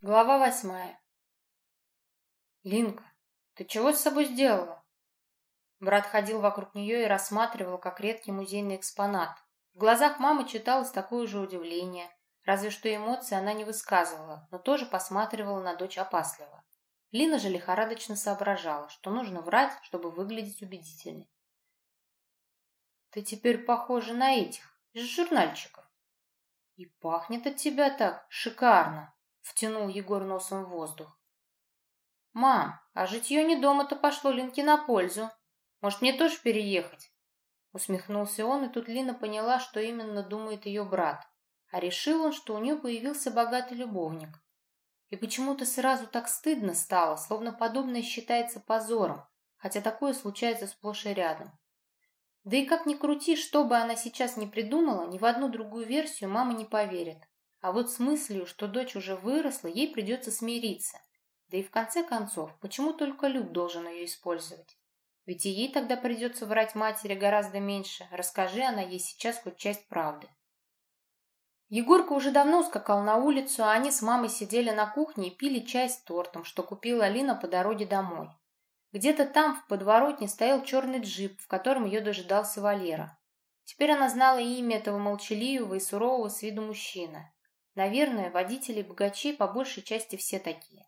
Глава восьмая. «Линка, ты чего с собой сделала?» Брат ходил вокруг нее и рассматривал, как редкий музейный экспонат. В глазах мамы читалось такое же удивление, разве что эмоции она не высказывала, но тоже посматривала на дочь опасливо. Лина же лихорадочно соображала, что нужно врать, чтобы выглядеть убедительной. «Ты теперь похожа на этих, из журнальчиков. И пахнет от тебя так шикарно!» Втянул Егор носом в воздух. «Мам, а житье не дома-то пошло Линке на пользу. Может, мне тоже переехать?» Усмехнулся он, и тут Лина поняла, что именно думает ее брат. А решил он, что у нее появился богатый любовник. И почему-то сразу так стыдно стало, словно подобное считается позором, хотя такое случается сплошь и рядом. Да и как ни крути, что бы она сейчас ни придумала, ни в одну другую версию мама не поверит. А вот с мыслью, что дочь уже выросла, ей придется смириться. Да и в конце концов, почему только Люк должен ее использовать? Ведь и ей тогда придется врать матери гораздо меньше, расскажи она ей сейчас хоть часть правды. Егорка уже давно ускакал на улицу, а они с мамой сидели на кухне и пили чай с тортом, что купила Алина по дороге домой. Где-то там, в подворотне, стоял черный джип, в котором ее дожидался Валера. Теперь она знала имя этого молчаливого и сурового с виду мужчины. Наверное, водители богачей по большей части все такие.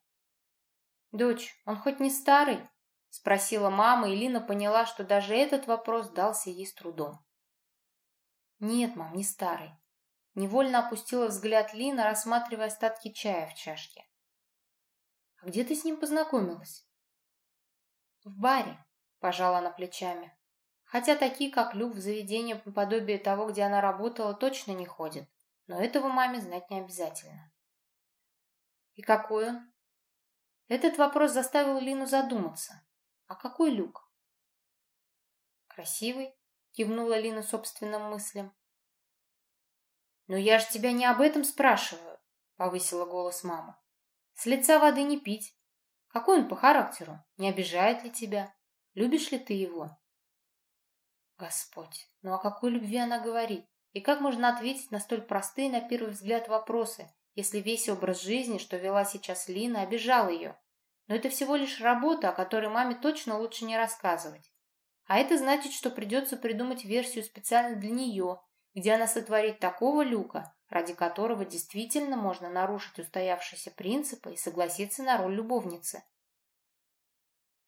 «Дочь, он хоть не старый?» — спросила мама, и Лина поняла, что даже этот вопрос дался ей с трудом. «Нет, мам, не старый». Невольно опустила взгляд Лина, рассматривая остатки чая в чашке. «А где ты с ним познакомилась?» «В баре», — пожала она плечами. «Хотя такие, как Люк, в заведение подобие того, где она работала, точно не ходят но этого маме знать не обязательно. И какой он? Этот вопрос заставил Лину задуматься. А какой люк? Красивый, кивнула Лина собственным мыслям. Но я же тебя не об этом спрашиваю, повысила голос мама. С лица воды не пить. Какой он по характеру? Не обижает ли тебя? Любишь ли ты его? Господь, ну о какой любви она говорит? И как можно ответить на столь простые на первый взгляд вопросы, если весь образ жизни, что вела сейчас Лина, обижал ее? Но это всего лишь работа, о которой маме точно лучше не рассказывать. А это значит, что придется придумать версию специально для нее, где она сотворит такого люка, ради которого действительно можно нарушить устоявшиеся принципы и согласиться на роль любовницы.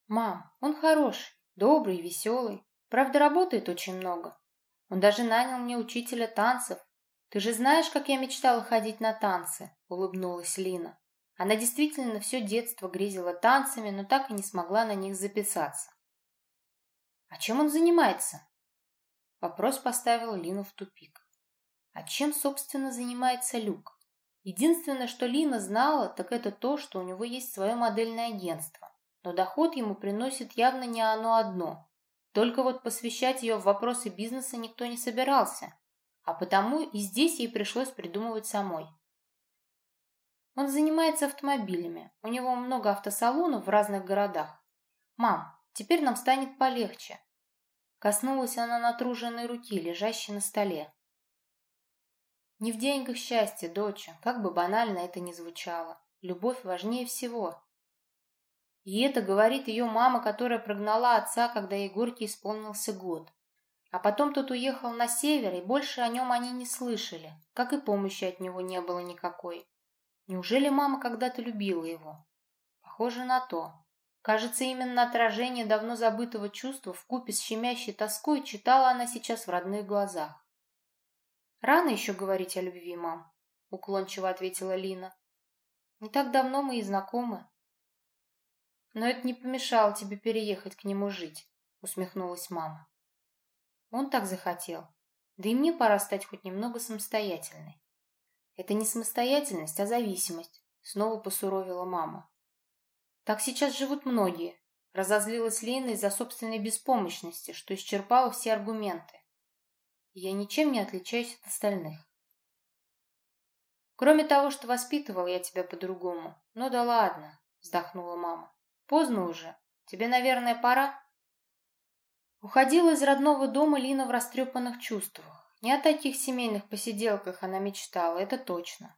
«Мам, он хороший, добрый, веселый. Правда, работает очень много. Он даже нанял мне учителя танцев. Ты же знаешь, как я мечтала ходить на танцы?» — улыбнулась Лина. Она действительно все детство грезила танцами, но так и не смогла на них записаться. «А чем он занимается?» Вопрос поставил Лину в тупик. А чем, собственно, занимается Люк? Единственное, что Лина знала, так это то, что у него есть свое модельное агентство. Но доход ему приносит явно не оно одно. Только вот посвящать ее в вопросы бизнеса никто не собирался, а потому и здесь ей пришлось придумывать самой. Он занимается автомобилями, у него много автосалонов в разных городах. «Мам, теперь нам станет полегче». Коснулась она натруженной руки, лежащей на столе. Не в деньгах счастье, доча, как бы банально это ни звучало. Любовь важнее всего. И это говорит ее мама, которая прогнала отца, когда Егорке исполнился год. А потом тот уехал на север, и больше о нем они не слышали, как и помощи от него не было никакой. Неужели мама когда-то любила его? Похоже на то. Кажется, именно отражение давно забытого чувства в купе с щемящей тоской читала она сейчас в родных глазах. «Рано еще говорить о любви, мам», — уклончиво ответила Лина. «Не так давно мы и знакомы. Но это не помешало тебе переехать к нему жить, усмехнулась мама. Он так захотел. Да и мне пора стать хоть немного самостоятельной. Это не самостоятельность, а зависимость, снова посуровила мама. Так сейчас живут многие. Разозлилась Лена из-за собственной беспомощности, что исчерпала все аргументы. Я ничем не отличаюсь от остальных. Кроме того, что воспитывал я тебя по-другому. Ну да ладно, вздохнула мама. Поздно уже. Тебе, наверное, пора?» Уходила из родного дома Лина в растрепанных чувствах. Не о таких семейных посиделках она мечтала, это точно.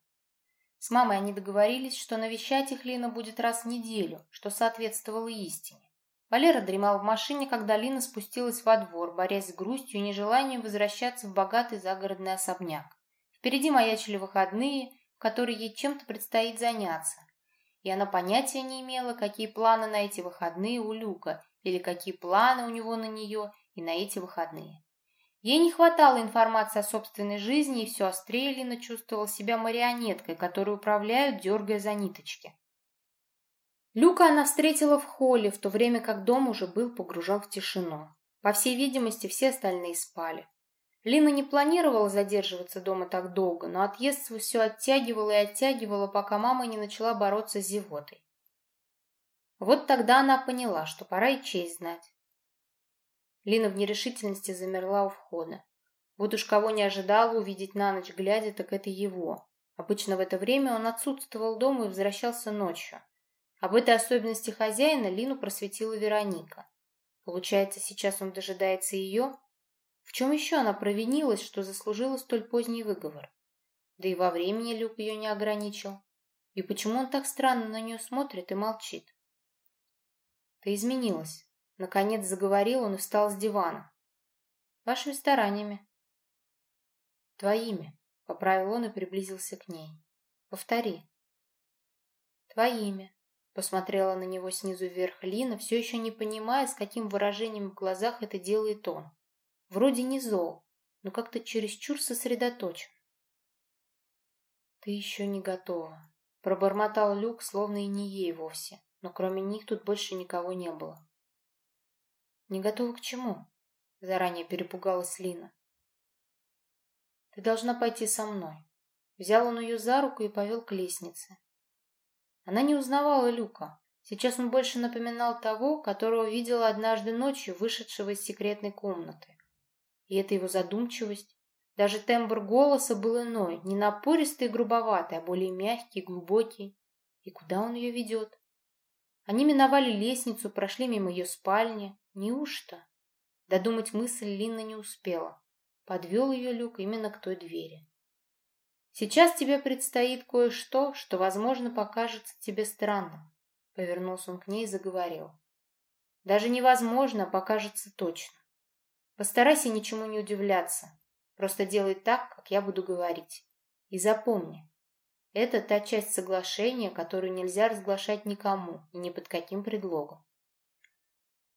С мамой они договорились, что навещать их Лина будет раз в неделю, что соответствовало истине. Валера дремал в машине, когда Лина спустилась во двор, борясь с грустью и нежеланием возвращаться в богатый загородный особняк. Впереди маячили выходные, в которые ей чем-то предстоит заняться. И она понятия не имела, какие планы на эти выходные у Люка, или какие планы у него на нее и на эти выходные. Ей не хватало информации о собственной жизни, и все острее Лина чувствовала себя марионеткой, которую управляют, дергая за ниточки. Люка она встретила в холле, в то время как дом уже был погружен в тишину. По всей видимости, все остальные спали. Лина не планировала задерживаться дома так долго, но отъезд все оттягивала и оттягивала, пока мама не начала бороться с зевотой. Вот тогда она поняла, что пора и честь знать. Лина в нерешительности замерла у входа. Вот уж кого не ожидала увидеть на ночь глядя, так это его. Обычно в это время он отсутствовал дома и возвращался ночью. Об этой особенности хозяина Лину просветила Вероника. Получается, сейчас он дожидается ее? В чем еще она провинилась, что заслужила столь поздний выговор? Да и во времени Люк ее не ограничил. И почему он так странно на нее смотрит и молчит? Ты изменилась. Наконец заговорил он и встал с дивана. Вашими стараниями. Твоими, поправил он и приблизился к ней. Повтори. Твоими. Посмотрела на него снизу вверх Лина, все еще не понимая, с каким выражением в глазах это делает он. Вроде не зол, но как-то чересчур сосредоточен. «Ты еще не готова», — пробормотал Люк, словно и не ей вовсе, но кроме них тут больше никого не было. «Не готова к чему?» — заранее перепугалась Лина. «Ты должна пойти со мной». Взял он ее за руку и повел к лестнице. Она не узнавала Люка. Сейчас он больше напоминал того, которого видела однажды ночью, вышедшего из секретной комнаты. И эта его задумчивость, даже тембр голоса был иной, не напористый и грубоватый, а более мягкий глубокий. И куда он ее ведет? Они миновали лестницу, прошли мимо ее спальни. Неужто? Додумать мысль Лина не успела. Подвел ее Люк именно к той двери. Сейчас тебе предстоит кое-что, что, возможно, покажется тебе странным. Повернулся он к ней и заговорил. Даже невозможно, а покажется точно. Постарайся ничему не удивляться. Просто делай так, как я буду говорить. И запомни, это та часть соглашения, которую нельзя разглашать никому и ни под каким предлогом.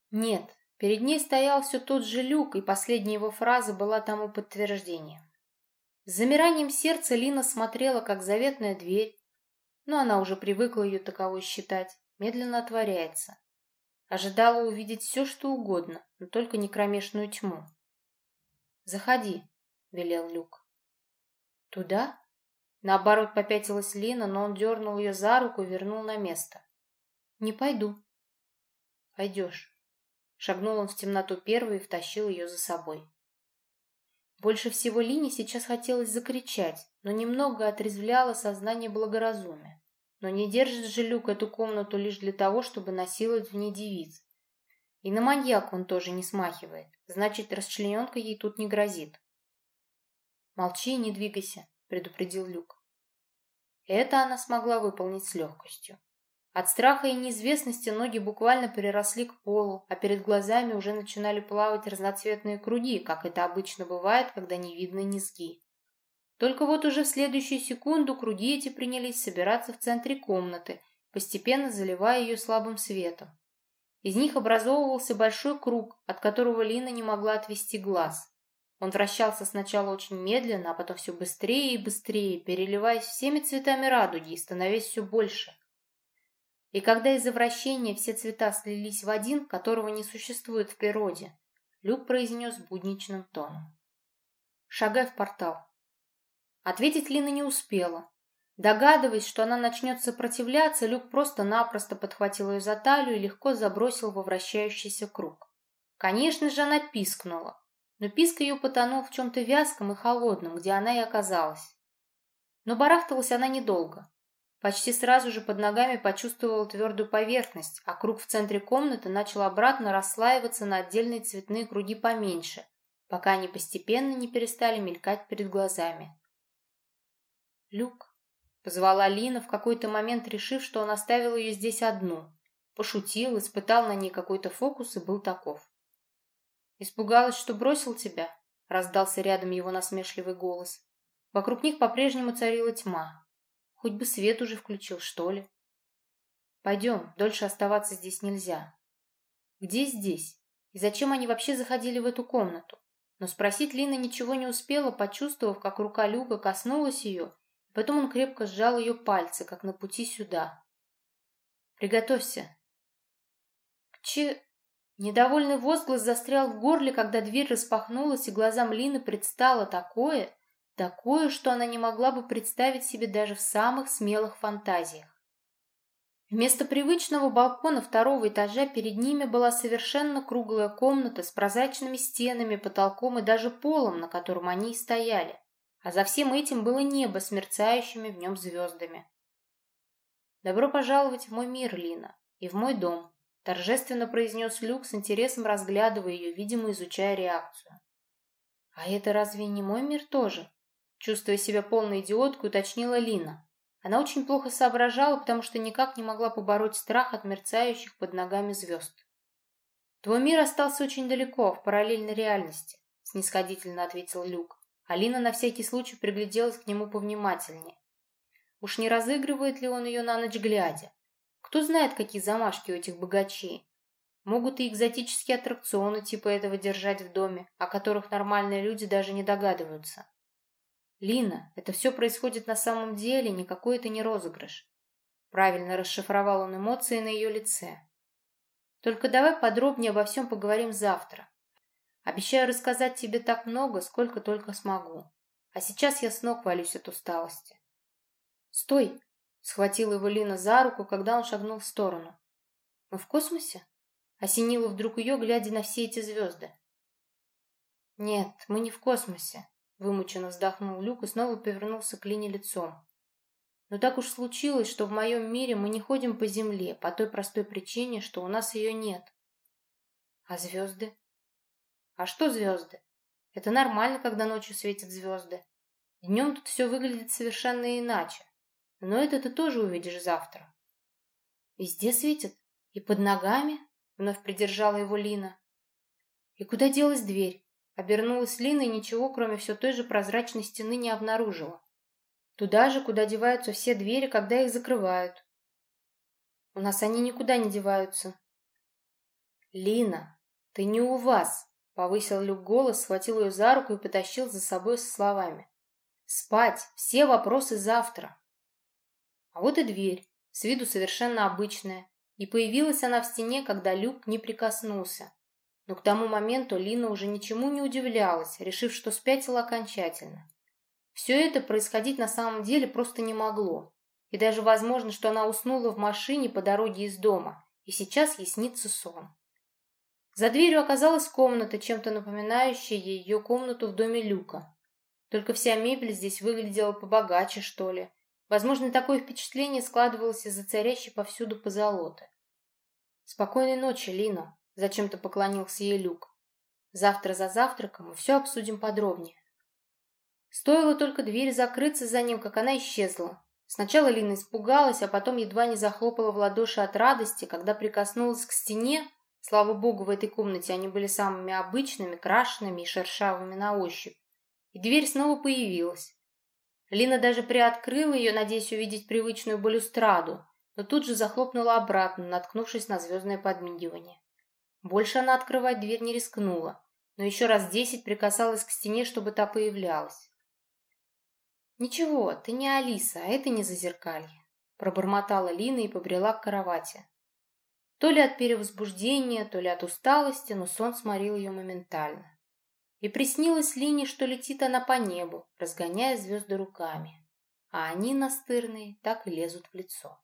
Нет, перед ней стоял все тот же люк, и последняя его фраза была тому подтверждением. С замиранием сердца Лина смотрела, как заветная дверь, но она уже привыкла ее таковой считать, медленно отворяется. Ожидала увидеть все, что угодно, но только не кромешную тьму. «Заходи», — велел Люк. «Туда?» Наоборот, попятилась Лина, но он дернул ее за руку и вернул на место. «Не пойду». «Пойдешь». Шагнул он в темноту первый и втащил ее за собой. Больше всего Лине сейчас хотелось закричать, но немного отрезвляло сознание благоразумия. Но не держит же Люк эту комнату лишь для того, чтобы насиловать в ней девиц. И на маньяк он тоже не смахивает, значит, расчлененка ей тут не грозит. «Молчи и не двигайся», — предупредил Люк. Это она смогла выполнить с легкостью. От страха и неизвестности ноги буквально переросли к полу, а перед глазами уже начинали плавать разноцветные круги, как это обычно бывает, когда не видно низги. Только вот уже в следующую секунду круги эти принялись собираться в центре комнаты, постепенно заливая ее слабым светом. Из них образовывался большой круг, от которого Лина не могла отвести глаз. Он вращался сначала очень медленно, а потом все быстрее и быстрее, переливаясь всеми цветами радуги и становясь все больше – и когда из-за вращения все цвета слились в один, которого не существует в природе, Люк произнес будничным тоном. «Шагай в портал». Ответить Лина не успела. Догадываясь, что она начнет сопротивляться, Люк просто-напросто подхватил ее за талию и легко забросил во вращающийся круг. Конечно же, она пискнула, но писк ее потонул в чем-то вязком и холодном, где она и оказалась. Но барахталась она недолго. Почти сразу же под ногами почувствовала твердую поверхность, а круг в центре комнаты начал обратно расслаиваться на отдельные цветные круги поменьше, пока они постепенно не перестали мелькать перед глазами. «Люк», — Позвала Лина, в какой-то момент решив, что он оставил ее здесь одну. Пошутил, испытал на ней какой-то фокус и был таков. «Испугалась, что бросил тебя?» — раздался рядом его насмешливый голос. Вокруг них по-прежнему царила тьма. Хоть бы свет уже включил, что ли. «Пойдем, дольше оставаться здесь нельзя». «Где здесь? И зачем они вообще заходили в эту комнату?» Но спросить Лина ничего не успела, почувствовав, как рука Люка коснулась ее, потом он крепко сжал ее пальцы, как на пути сюда. «Приготовься». «К че...» Недовольный возглас застрял в горле, когда дверь распахнулась, и глазам Лины предстало такое, такое, что она не могла бы представить себе даже в самых смелых фантазиях. Вместо привычного балкона второго этажа перед ними была совершенно круглая комната с прозрачными стенами, потолком и даже полом, на котором они и стояли. А за всем этим было небо с мерцающими в нем звездами. «Добро пожаловать в мой мир, Лина, и в мой дом», торжественно произнес Люк с интересом разглядывая ее, видимо, изучая реакцию. «А это разве не мой мир тоже?» Чувствуя себя полной идиоткой, уточнила Лина. Она очень плохо соображала, потому что никак не могла побороть страх от мерцающих под ногами звезд. «Твой мир остался очень далеко, в параллельной реальности», — снисходительно ответил Люк. Алина на всякий случай пригляделась к нему повнимательнее. Уж не разыгрывает ли он ее на ночь глядя? Кто знает, какие замашки у этих богачей. Могут и экзотические аттракционы типа этого держать в доме, о которых нормальные люди даже не догадываются. Лина, это все происходит на самом деле, никакой это не розыгрыш. Правильно расшифровал он эмоции на ее лице. Только давай подробнее обо всем поговорим завтра. Обещаю рассказать тебе так много, сколько только смогу. А сейчас я с ног валюсь от усталости. Стой! Схватила его Лина за руку, когда он шагнул в сторону. «Мы в космосе?» Осенила вдруг ее, глядя на все эти звезды. «Нет, мы не в космосе», — вымученно вздохнул Люк и снова повернулся к Лине лицом. «Но так уж случилось, что в моем мире мы не ходим по Земле по той простой причине, что у нас ее нет». «А звезды?» «А что звезды? Это нормально, когда ночью светят звезды. Днем тут все выглядит совершенно иначе. Но это ты тоже увидишь завтра. Везде светит? И под ногами? Вновь придержала его Лина. И куда делась дверь? Обернулась Лина и ничего, кроме все той же прозрачной стены, не обнаружила. Туда же, куда деваются все двери, когда их закрывают. У нас они никуда не деваются. Лина, ты не у вас, повысил Люк голос, схватил ее за руку и потащил за собой со словами. Спать, все вопросы завтра. А вот и дверь, с виду совершенно обычная, и появилась она в стене, когда люк не прикоснулся. Но к тому моменту Лина уже ничему не удивлялась, решив, что спятила окончательно. Все это происходить на самом деле просто не могло. И даже возможно, что она уснула в машине по дороге из дома, и сейчас ей снится сон. За дверью оказалась комната, чем-то напоминающая ее комнату в доме Люка. Только вся мебель здесь выглядела побогаче, что ли, Возможно, такое впечатление складывалось из-за царящей повсюду позолоты. «Спокойной ночи, Лина», — зачем-то поклонился ей Люк. «Завтра за завтраком мы все обсудим подробнее». Стоило только дверь закрыться за ним, как она исчезла. Сначала Лина испугалась, а потом едва не захлопала в ладоши от радости, когда прикоснулась к стене. Слава богу, в этой комнате они были самыми обычными, крашенными и шершавыми на ощупь. И дверь снова появилась. Лина даже приоткрыла ее, надеясь увидеть привычную балюстраду, но тут же захлопнула обратно, наткнувшись на звездное подмигивание. Больше она открывать дверь не рискнула, но еще раз десять прикасалась к стене, чтобы та появлялась. «Ничего, ты не Алиса, а это не зазеркалье», — пробормотала Лина и побрела к кровати. То ли от перевозбуждения, то ли от усталости, но сон сморил ее моментально. И приснилось Лине, что летит она по небу, разгоняя звезды руками, а они настырные так и лезут в лицо.